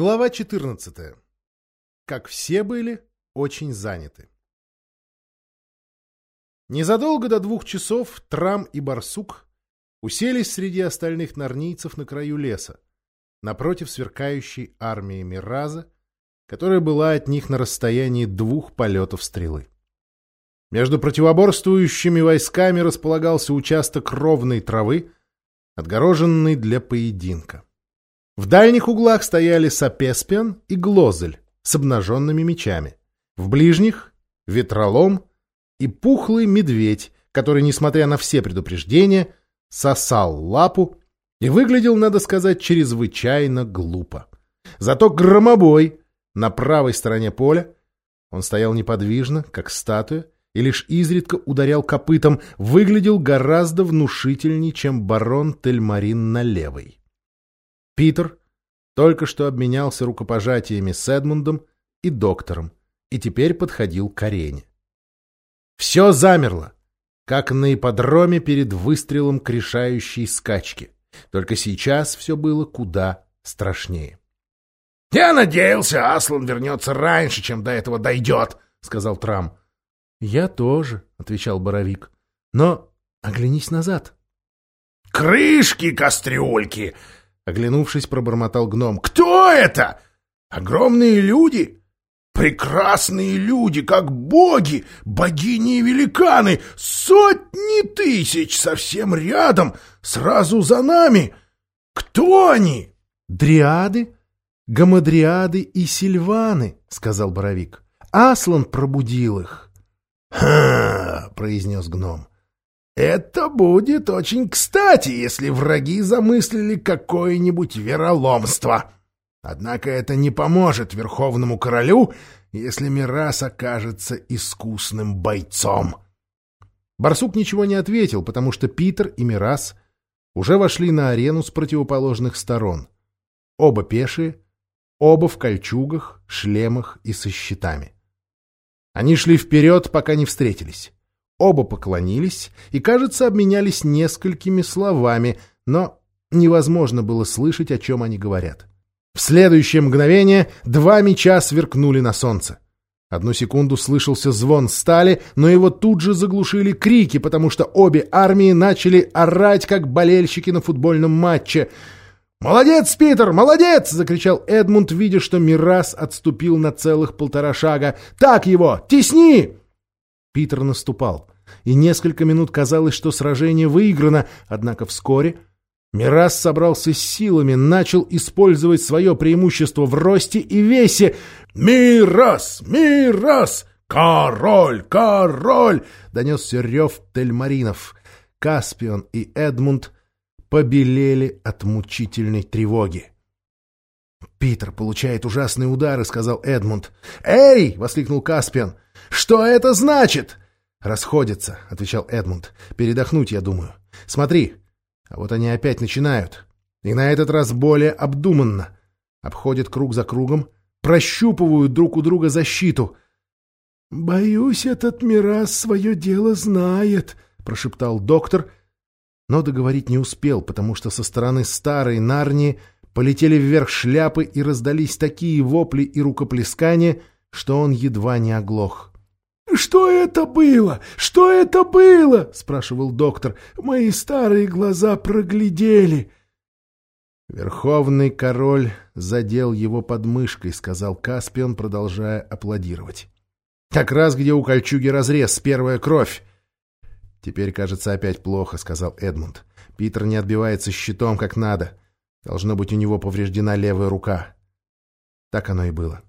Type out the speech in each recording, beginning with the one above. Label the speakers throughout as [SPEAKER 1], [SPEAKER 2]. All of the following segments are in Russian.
[SPEAKER 1] Глава 14. Как все были очень заняты. Незадолго до двух часов Трам и Барсук уселись среди остальных нарнийцев на краю леса, напротив сверкающей армии Мираза, которая была от них на расстоянии двух полетов стрелы. Между противоборствующими войсками располагался участок ровной травы, отгороженный для поединка. В дальних углах стояли Сапеспиан и Глозель с обнаженными мечами. В ближних — ветролом и пухлый медведь, который, несмотря на все предупреждения, сосал лапу и выглядел, надо сказать, чрезвычайно глупо. Зато громобой на правой стороне поля, он стоял неподвижно, как статуя, и лишь изредка ударял копытом, выглядел гораздо внушительней, чем барон Тельмарин на левой. Питер только что обменялся рукопожатиями с Эдмундом и доктором и теперь подходил к арене. Все замерло, как на ипподроме перед выстрелом к решающей скачке. Только сейчас все было куда страшнее.
[SPEAKER 2] — Я надеялся, Аслан вернется раньше, чем до этого дойдет, — сказал Трам.
[SPEAKER 1] — Я тоже, — отвечал Боровик. — Но оглянись назад.
[SPEAKER 2] — Крышки, кастрюльки!
[SPEAKER 1] Оглянувшись, пробормотал гном.
[SPEAKER 2] «Кто это? Огромные люди? Прекрасные люди, как боги, богини и великаны! Сотни тысяч совсем рядом, сразу за нами! Кто они?»
[SPEAKER 1] «Дриады, гамадриады и сильваны», — сказал Боровик. «Аслан пробудил их».
[SPEAKER 2] «Ха!» — произнес гном. Это будет очень кстати, если враги замыслили какое-нибудь вероломство. Однако это не поможет Верховному Королю, если Мирас окажется искусным бойцом.
[SPEAKER 1] Барсук ничего не ответил, потому что Питер и Мирас уже вошли на арену с противоположных сторон. Оба пешие, оба в кольчугах, шлемах и со щитами. Они шли вперед, пока не встретились. Оба поклонились и, кажется, обменялись несколькими словами, но невозможно было слышать, о чем они говорят. В следующее мгновение два меча сверкнули на солнце. Одну секунду слышался звон стали, но его тут же заглушили крики, потому что обе армии начали орать, как болельщики на футбольном матче. «Молодец, Питер, молодец!» — закричал Эдмунд, видя, что Мирас отступил на целых полтора шага. «Так его! Тесни!» Питер наступал, и несколько минут казалось, что сражение выиграно, однако вскоре Мирас собрался с силами, начал использовать свое преимущество в росте и весе.
[SPEAKER 2] «Мирас! Мирас! Король! Король!» — донесся рев Тельмаринов.
[SPEAKER 1] Каспион и Эдмунд побелели от мучительной тревоги. «Питер получает ужасные удары», — сказал Эдмунд. «Эй!» — воскликнул Каспиан. «Что это значит?» «Расходятся», — отвечал Эдмунд. «Передохнуть, я думаю. Смотри, а вот они опять начинают. И на этот раз более обдуманно. Обходят круг за кругом, прощупывают друг у друга защиту». «Боюсь, этот Мирас свое дело знает», — прошептал доктор, но договорить не успел, потому что со стороны старой Нарнии полетели вверх шляпы и раздались такие вопли и рукоплескания, что он едва не оглох.
[SPEAKER 2] «Что это было? Что это было?» — спрашивал доктор. «Мои старые глаза проглядели».
[SPEAKER 1] «Верховный король задел его подмышкой», — сказал Каспион, продолжая аплодировать. «Как раз где у кольчуги разрез, первая кровь». «Теперь, кажется, опять плохо», — сказал Эдмунд. «Питер не отбивается щитом, как надо. Должно быть, у него повреждена левая рука». Так оно и было.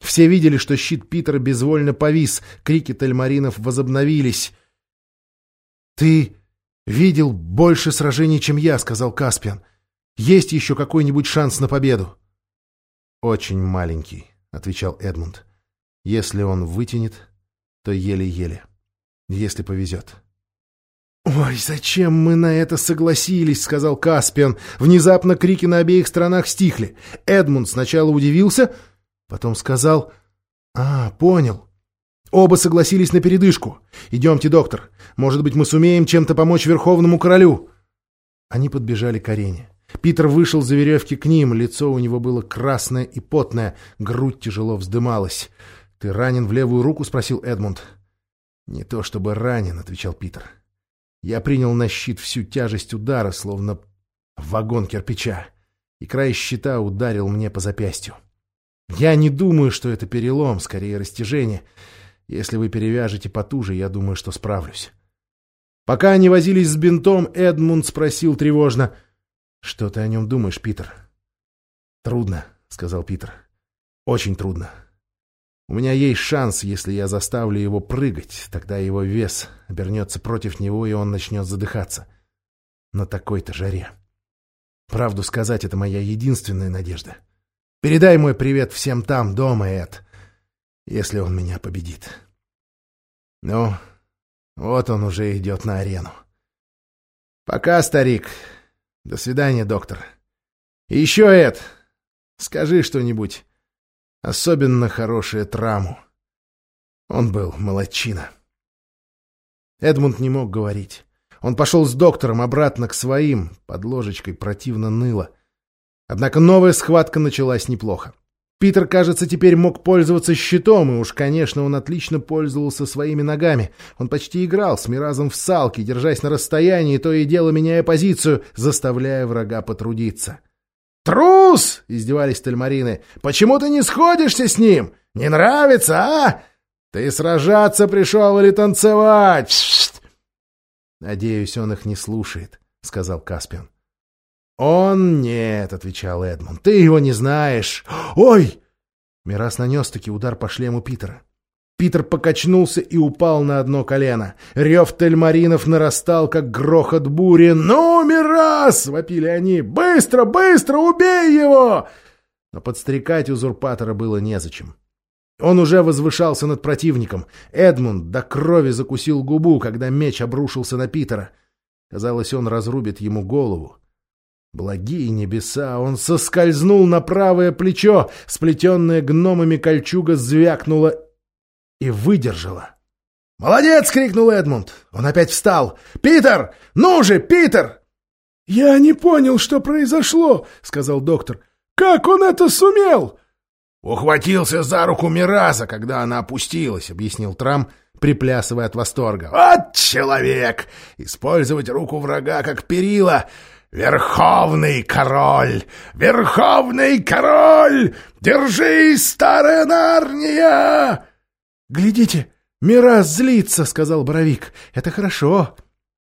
[SPEAKER 1] Все видели, что щит Питера безвольно повис, крики тельмаринов возобновились. «Ты видел больше сражений, чем я», — сказал Каспиан. «Есть еще какой-нибудь шанс на победу?» «Очень маленький», — отвечал Эдмунд. «Если он вытянет, то еле-еле. Если повезет». «Ой, зачем мы на это согласились?» — сказал Каспиан. Внезапно крики на обеих сторонах стихли. Эдмунд сначала удивился, Потом сказал... «А, понял. Оба согласились на передышку. Идемте, доктор. Может быть, мы сумеем чем-то помочь Верховному Королю». Они подбежали к арене. Питер вышел за веревки к ним, лицо у него было красное и потное, грудь тяжело вздымалась. — Ты ранен в левую руку? — спросил Эдмунд. — Не то чтобы ранен, — отвечал Питер. Я принял на щит всю тяжесть удара, словно вагон кирпича, и край щита ударил мне по запястью. Я не думаю, что это перелом, скорее растяжение. Если вы перевяжете потуже, я думаю, что справлюсь. Пока они возились с бинтом, Эдмунд спросил тревожно. — Что ты о нем думаешь, Питер? — Трудно, — сказал Питер. — Очень трудно. У меня есть шанс, если я заставлю его прыгать, тогда его вес обернется против него, и он начнет задыхаться. На такой-то жаре. Правду сказать, это моя единственная надежда. Передай мой привет всем там, дома, Эд, если он меня победит. Ну, вот он уже идет на арену. Пока, старик. До свидания, доктор. И еще, Эд, скажи что-нибудь. Особенно хорошее траму. Он был молодчина. Эдмунд не мог говорить. Он пошел с доктором обратно к своим, под ложечкой противно ныло. Однако новая схватка началась неплохо. Питер, кажется, теперь мог пользоваться щитом, и уж, конечно, он отлично пользовался своими ногами. Он почти играл с Миразом в салки, держась на расстоянии, то и дело меняя позицию, заставляя врага потрудиться. «Трус!» — издевались тальмарины. «Почему ты не сходишься с ним? Не нравится, а? Ты сражаться пришел или танцевать?» «Надеюсь, он их не слушает», — сказал Каспиан. «Он нет», — отвечал Эдмунд. «Ты его не знаешь». «Ой!» Мирас нанес-таки удар по шлему Питера. Питер покачнулся и упал на одно колено. Рев тельмаринов нарастал, как грохот бури. «Ну, Мирас!» — вопили они. «Быстро, быстро, убей его!» Но подстрекать узурпатора было незачем. Он уже возвышался над противником. Эдмунд до крови закусил губу, когда меч обрушился на Питера. Казалось, он разрубит ему голову. Благие небеса! Он соскользнул на правое плечо, сплетенная гномами кольчуга звякнула и выдержала. «Молодец!» — крикнул Эдмунд. Он опять встал. «Питер! Ну же, Питер!»
[SPEAKER 2] «Я не понял, что произошло», — сказал доктор. «Как он это сумел?»
[SPEAKER 1] «Ухватился за руку Мираза, когда она опустилась», — объяснил Трам, приплясывая от восторга. «Вот человек! Использовать руку врага как перила! Верховный король! Верховный король! Держись, старая Нарния!»
[SPEAKER 2] «Глядите, Мирас злится», — сказал Боровик. «Это хорошо».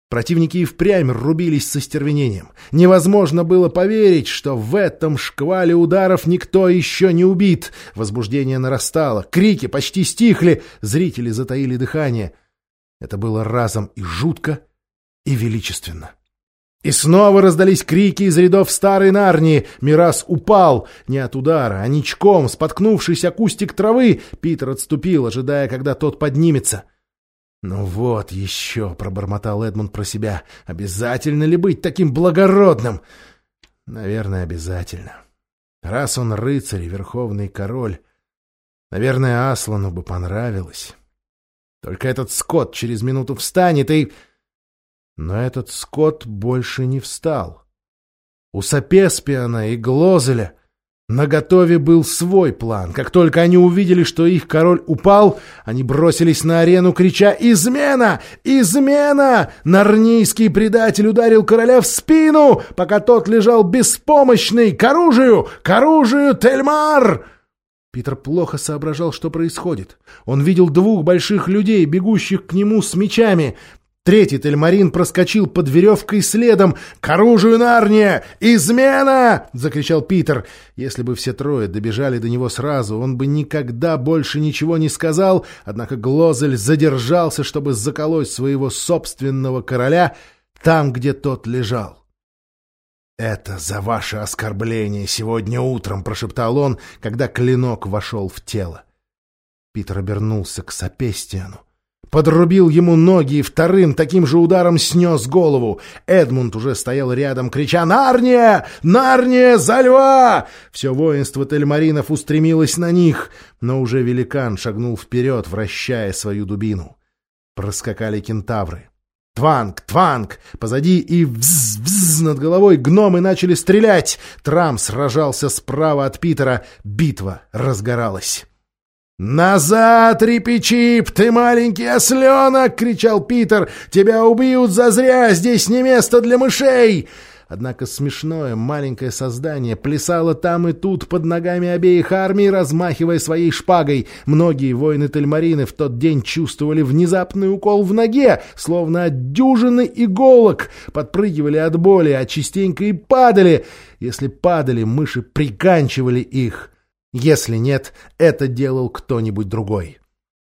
[SPEAKER 2] Противники и впрямь рубились со стервенением. Невозможно было поверить, что в этом шквале ударов никто еще не убит. Возбуждение нарастало, крики почти стихли, зрители затаили дыхание. Это было разом и жутко, и величественно. И снова раздались крики из рядов старой Нарнии. Мирас упал, не от удара, а ничком, споткнувшись о кустик травы. Питер отступил, ожидая, когда тот поднимется. «Ну вот еще», — пробормотал Эдмунд про себя, — «обязательно ли быть таким благородным?» «Наверное, обязательно. Раз он рыцарь и верховный король, наверное, Аслану бы понравилось. Только этот скот через минуту встанет и...» Но этот скот больше не встал. У Сапеспиана и Глозеля наготове был свой план. Как только они увидели, что их король упал, они бросились на арену, крича «Измена! Измена!» Нарнийский предатель ударил короля в спину, пока тот лежал беспомощный. «К оружию! К оружию, Тельмар!» Питер плохо соображал, что происходит. Он видел двух больших людей, бегущих к нему с мечами. Третий тельмарин проскочил под веревкой следом. «К оружию Нарния! Измена!» — закричал Питер. Если бы все трое добежали до него сразу, он бы никогда больше ничего не сказал, однако Глозель задержался, чтобы заколоть своего собственного короля там, где тот лежал. «Это за ваше оскорбление сегодня утром», — прошептал он, когда клинок вошел в тело. Питер обернулся к Сапестиану подрубил ему ноги и вторым таким же ударом снес голову. Эдмунд уже стоял рядом, крича «Нарния! Нарния! За льва!» Все воинство тельмаринов устремилось на них, но уже великан шагнул вперед, вращая свою дубину. Проскакали кентавры. Тванг, тванг! Позади и вз-вз над головой гномы начали стрелять. Трам сражался справа от Питера. Битва разгоралась. «Назад, Рипичип, ты маленький осленок!» — кричал Питер. «Тебя убьют зазря! Здесь не место для мышей!» Однако смешное маленькое создание плясало там и тут под ногами обеих армий, размахивая своей шпагой. Многие воины Тельмарины в тот день чувствовали внезапный укол в ноге, словно от дюжины иголок, подпрыгивали от боли, а частенько и падали. Если падали, мыши приканчивали их. Если нет, это делал кто-нибудь другой.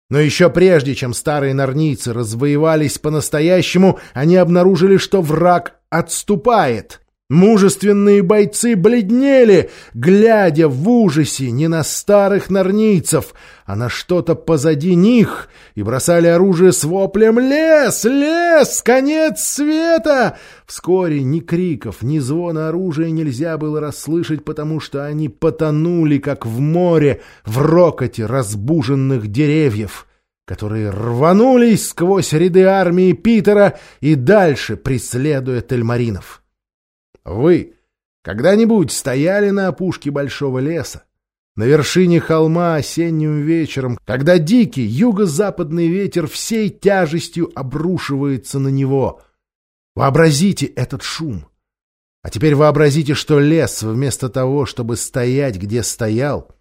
[SPEAKER 2] Но еще прежде, чем старые норнийцы развоевались по-настоящему, они обнаружили, что враг отступает. Мужественные бойцы бледнели, глядя в ужасе не на старых норнийцев, а на что-то позади них, и бросали оружие с воплем «Лес! Лес! Конец света!» Вскоре ни криков, ни звона оружия нельзя было расслышать, потому что они потонули, как в море, в рокоте разбуженных деревьев которые рванулись сквозь ряды армии Питера и дальше преследуя тельмаринов. Вы когда-нибудь стояли на опушке большого леса, на вершине холма осенним вечером, когда дикий юго-западный ветер всей тяжестью обрушивается на него? Вообразите этот шум. А теперь вообразите, что лес, вместо того, чтобы стоять, где стоял,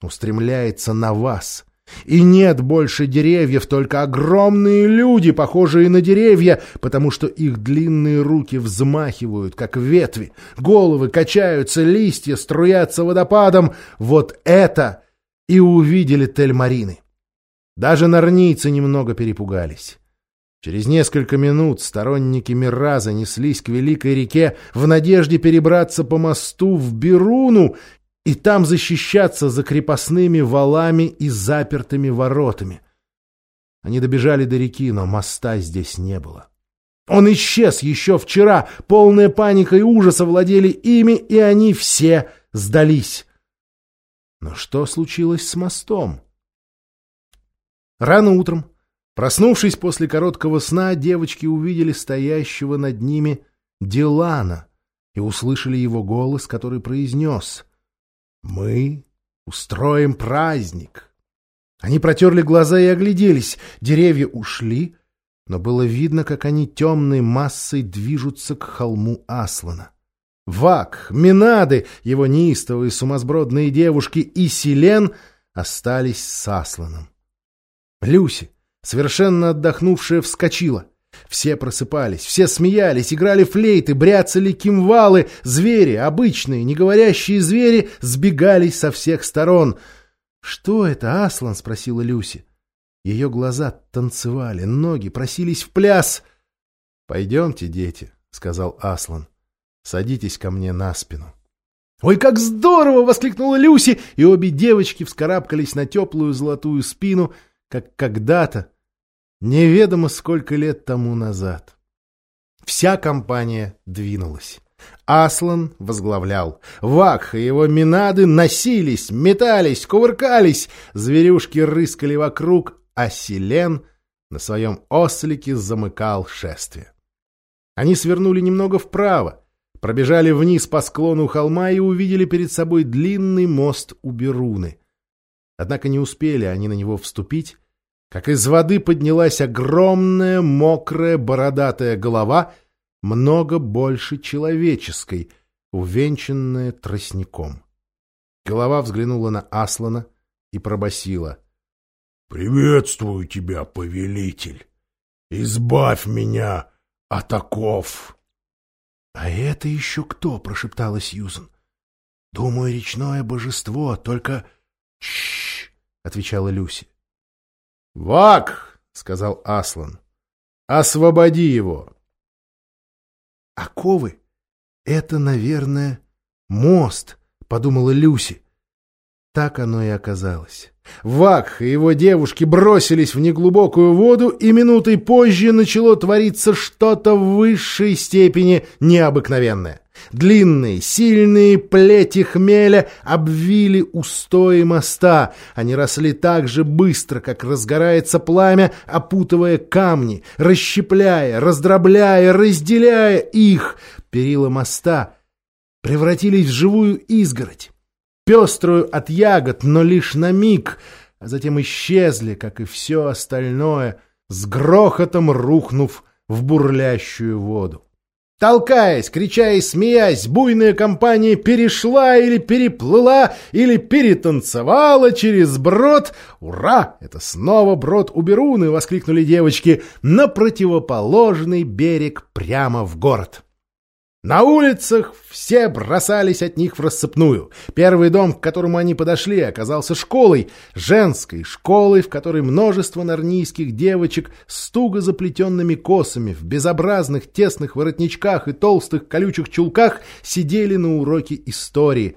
[SPEAKER 2] устремляется на вас — и нет больше деревьев, только огромные люди, похожие на деревья, потому что их длинные руки взмахивают, как ветви, головы качаются, листья струятся водопадом. Вот это и увидели Тельмарины. Даже норнийцы немного перепугались. Через несколько минут сторонники Мираза неслись к Великой реке в надежде перебраться по мосту в Беруну и там защищаться за крепостными валами и запертыми воротами. Они добежали до реки, но моста здесь не было. Он исчез еще вчера. Полная паника и ужас овладели ими, и они все сдались. Но что случилось с мостом? Рано утром, проснувшись после короткого сна, девочки увидели стоящего над ними Дилана и услышали его голос, который произнес — мы устроим праздник. Они протерли глаза и огляделись. Деревья ушли, но было видно, как они темной массой движутся к холму Аслана. Вак, Минады, его неистовые сумасбродные девушки и Селен остались с Асланом. Люси, совершенно отдохнувшая, вскочила — все просыпались, все смеялись, играли флейты, бряцали кимвалы, звери, обычные, не говорящие звери, сбегались со всех сторон. «Что это, Аслан?» — спросила Люси. Ее глаза танцевали, ноги просились в пляс. «Пойдемте, дети», — сказал Аслан. «Садитесь ко мне на спину». «Ой, как здорово!» — воскликнула Люси, и обе девочки вскарабкались на теплую золотую спину, как когда-то, Неведомо сколько лет тому назад. Вся компания двинулась. Аслан возглавлял. Вакх и его минады носились, метались, кувыркались. Зверюшки рыскали вокруг, а Селен на своем ослике замыкал шествие. Они свернули немного вправо, пробежали вниз по склону холма и увидели перед собой длинный мост у Беруны. Однако не успели они на него вступить, как из воды поднялась огромная, мокрая, бородатая голова, много больше человеческой, увенчанная тростником. Голова взглянула на Аслана и пробасила: «Приветствую тебя, повелитель! Избавь меня от оков!» «А это еще кто?» — прошептала Сьюзен. «Думаю, речное божество, только...» «Чш!» — отвечала Люси. «Вак!» — сказал Аслан. «Освободи его!» «Оковы? Это, наверное, мост», — подумала Люси. Так оно и оказалось. Вак и его девушки бросились в неглубокую воду, и минутой позже начало твориться что-то в высшей степени необыкновенное. Длинные, сильные плети хмеля обвили устои моста. Они росли так же быстро, как разгорается пламя, опутывая камни, расщепляя, раздробляя, разделяя их. Перила моста превратились в живую изгородь, пеструю от ягод, но лишь на миг, а затем исчезли, как и все остальное, с грохотом рухнув в бурлящую воду. Толкаясь, крича и смеясь, буйная компания перешла или переплыла, или перетанцевала через брод. «Ура! Это снова брод Уберуны!» — воскликнули девочки. «На противоположный берег прямо в город!» На улицах все бросались от них в рассыпную. Первый дом, к которому они подошли, оказался школой, женской школой, в которой множество нарнийских девочек с туго заплетенными косами, в безобразных тесных воротничках и толстых колючих чулках сидели на уроке истории.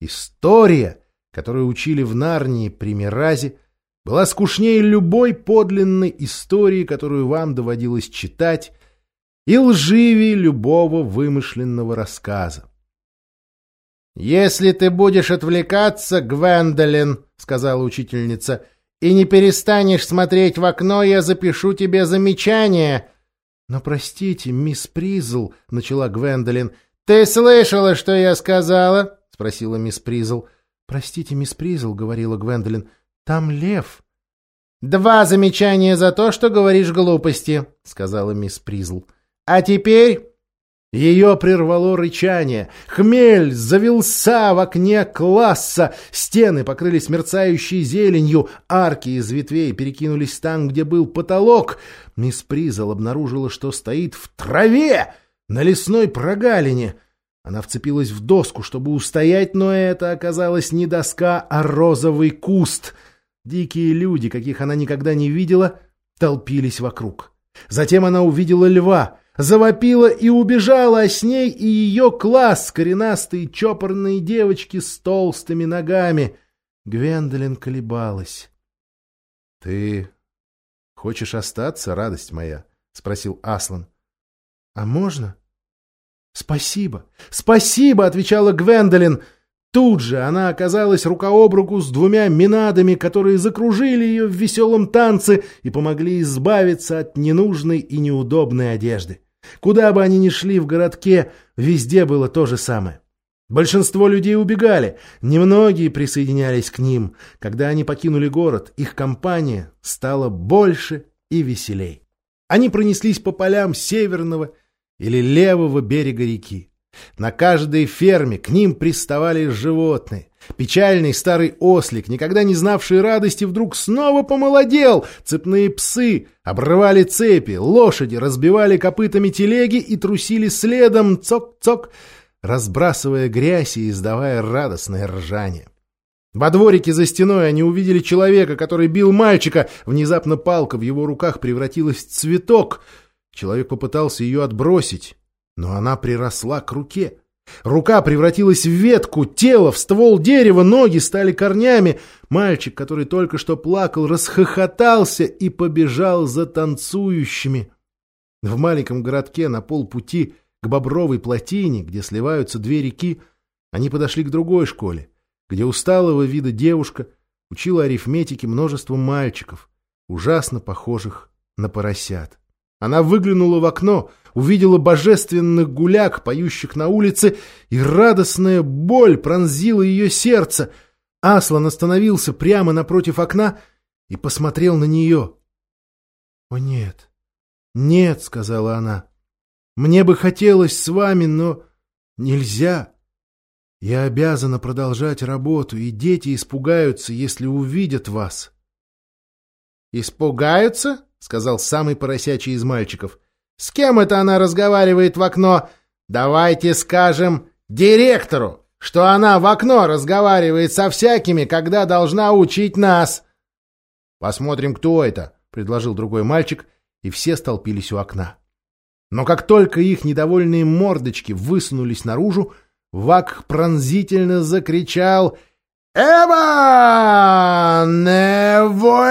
[SPEAKER 2] История, которую учили в Нарнии при Миразе, была скучнее любой подлинной истории, которую вам доводилось читать и лживее любого вымышленного рассказа. «Если ты будешь отвлекаться, Гвендолин, — сказала учительница, — и не перестанешь смотреть в окно, я запишу тебе замечание». «Но простите, мисс Призл, — начала Гвендолин. «Ты слышала, что я сказала?» — спросила мисс Призл. «Простите, мисс Призл, — говорила Гвендолин, — там лев». «Два замечания за то, что говоришь глупости», — сказала мисс Призл. А теперь... Ее прервало рычание. Хмель завелся в окне класса. Стены покрылись мерцающей зеленью. Арки из ветвей перекинулись там, где был потолок. Мисс Призел обнаружила, что стоит в траве на лесной прогалине. Она вцепилась в доску, чтобы устоять, но это оказалось не доска, а розовый куст. Дикие люди, каких она никогда не видела, толпились вокруг. Затем она увидела льва — завопила и убежала, а с ней и ее класс, коренастые чопорные девочки с толстыми ногами. Гвендолин колебалась. — Ты хочешь остаться, радость моя? — спросил Аслан. — А можно? — Спасибо, спасибо, — отвечала Гвендолин. Тут же она оказалась рука об руку с двумя минадами, которые закружили ее в веселом танце и помогли избавиться от ненужной и неудобной одежды. Куда бы они ни шли в городке, везде было то же самое. Большинство людей убегали, немногие присоединялись к ним. Когда они покинули город, их компания стала больше и веселей. Они пронеслись по полям северного или левого берега реки. На каждой ферме к ним приставали животные. Печальный старый ослик, никогда не знавший радости, вдруг снова помолодел. Цепные псы обрывали цепи, лошади разбивали копытами телеги и трусили следом, цок-цок, разбрасывая грязь и издавая радостное ржание. Во дворике за стеной они увидели человека, который бил мальчика. Внезапно палка в его руках превратилась в цветок. Человек попытался ее отбросить, но она приросла к руке. Рука превратилась в ветку, тело в ствол дерева, ноги стали корнями. Мальчик, который только что плакал, расхохотался и побежал за танцующими. В маленьком городке на полпути к Бобровой плотине, где сливаются две реки, они подошли к другой школе, где усталого вида девушка учила арифметике множество мальчиков, ужасно похожих на поросят. Она выглянула в окно, увидела божественных гуляк, поющих на улице, и радостная боль пронзила ее сердце. Аслан остановился прямо напротив окна и посмотрел на нее. — О, нет, нет, — сказала она, — мне бы хотелось с вами, но нельзя. Я обязана продолжать работу, и дети испугаются, если увидят вас. — Испугаются? — сказал самый поросячий из мальчиков. «С кем это она разговаривает в окно? Давайте скажем директору, что она в окно разговаривает со всякими, когда должна учить нас». «Посмотрим, кто это», — предложил другой мальчик, и все столпились у окна. Но как только их недовольные мордочки высунулись наружу, Вак пронзительно закричал «Эва! Невое!»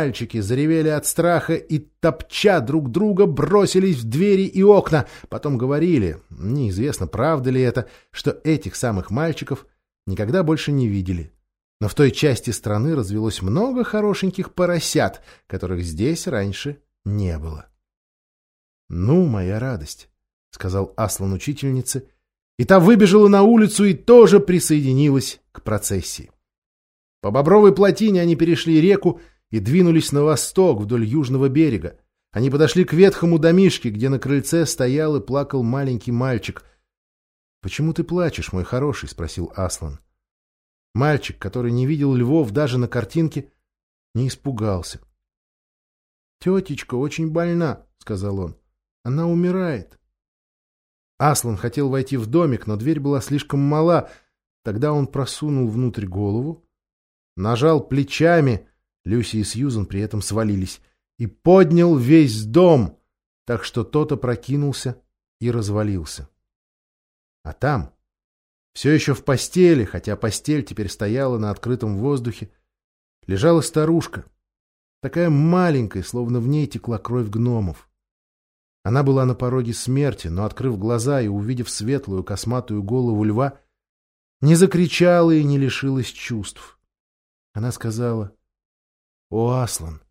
[SPEAKER 2] Мальчики заревели от страха и, топча друг друга, бросились в двери и окна. Потом говорили, неизвестно, правда ли это, что этих самых мальчиков никогда больше не видели. Но в той части страны развелось много хорошеньких поросят, которых здесь раньше не было. — Ну, моя радость, — сказал Аслан учительнице, и та выбежала на улицу и тоже присоединилась к процессии. По Бобровой плотине они перешли реку и двинулись на восток вдоль южного берега. Они подошли к ветхому домишке, где на крыльце стоял и плакал маленький мальчик. — Почему ты плачешь, мой хороший? — спросил Аслан. Мальчик, который не видел львов даже на картинке, не испугался. — Тетечка очень больна, — сказал он. — Она умирает. Аслан хотел войти в домик, но дверь была слишком мала. Тогда он просунул внутрь голову, нажал плечами Люси и Сьюзан при этом свалились, и поднял весь дом, так что тот опрокинулся и развалился. А там, все еще в постели, хотя постель теперь стояла на открытом воздухе, лежала старушка, такая маленькая, словно в ней текла кровь гномов. Она была на пороге смерти, но, открыв глаза и увидев светлую косматую голову льва, не закричала и не лишилась чувств. Она сказала, о, Аслан,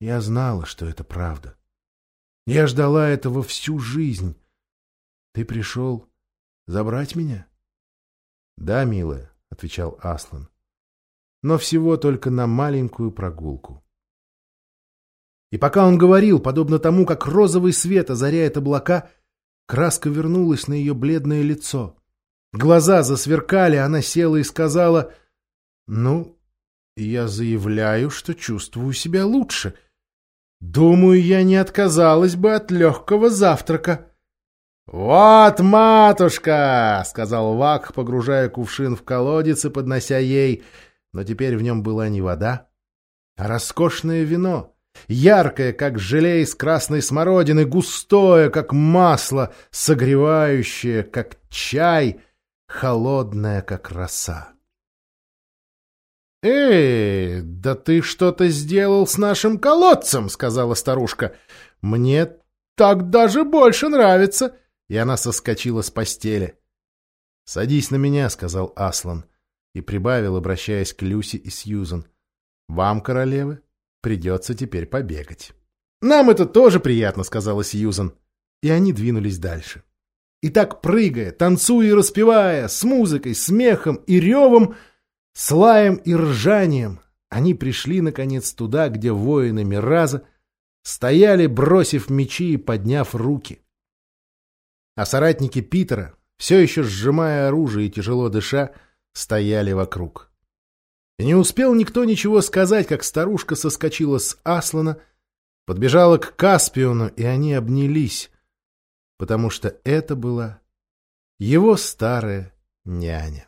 [SPEAKER 2] я знала, что это правда. Я ждала этого всю жизнь. Ты пришел забрать меня? — Да, милая, — отвечал Аслан. — Но всего только на маленькую прогулку. И пока он говорил, подобно тому, как розовый свет озаряет облака, краска вернулась на ее бледное лицо. Глаза засверкали, она села и сказала, — Ну, я заявляю, что чувствую себя лучше. Думаю, я не отказалась бы от легкого завтрака. — Вот, матушка! — сказал Вак, погружая кувшин в колодец и поднося ей. Но теперь в нем была не вода, а роскошное вино. Яркое, как желе из красной смородины, густое, как масло, согревающее, как чай, холодное, как роса. «Эй, да ты что-то сделал с нашим колодцем!» — сказала старушка. «Мне так даже больше нравится!» И она соскочила с постели. «Садись на меня», — сказал Аслан и прибавил, обращаясь к Люси и Сьюзан. «Вам, королевы, придется теперь побегать». «Нам это тоже приятно», — сказала Сьюзан. И они двинулись дальше. И так прыгая, танцуя и распевая, с музыкой, смехом и ревом — с лаем и ржанием они пришли, наконец, туда, где воины Мираза стояли, бросив мечи и подняв руки. А соратники Питера, все еще сжимая оружие и тяжело дыша, стояли вокруг. И не успел никто ничего сказать, как старушка соскочила с Аслана, подбежала к Каспиону, и они обнялись, потому что это была его старая няня.